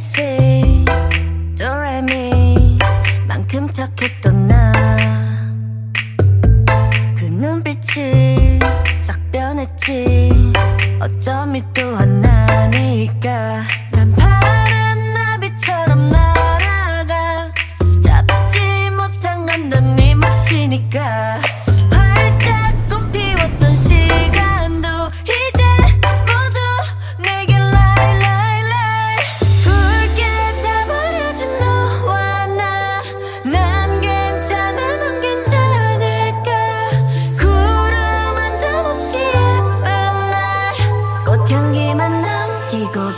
si 도레미 만큼 착했던 나그 눈빛이 싹 변했지. 어쩜 이 또한 나니까.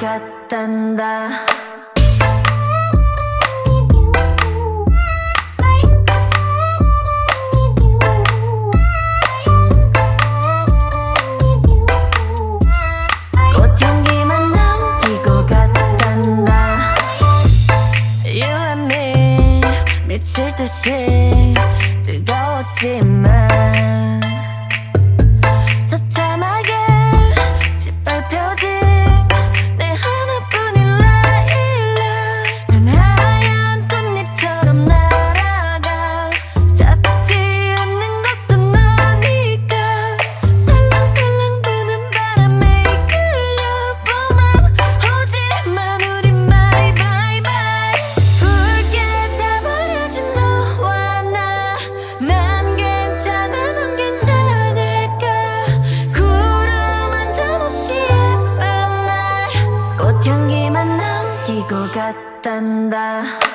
같단다. 꽃향기만 남기고 갔단다. You 며칠 듯이 뜨거웠지만 것 같단다.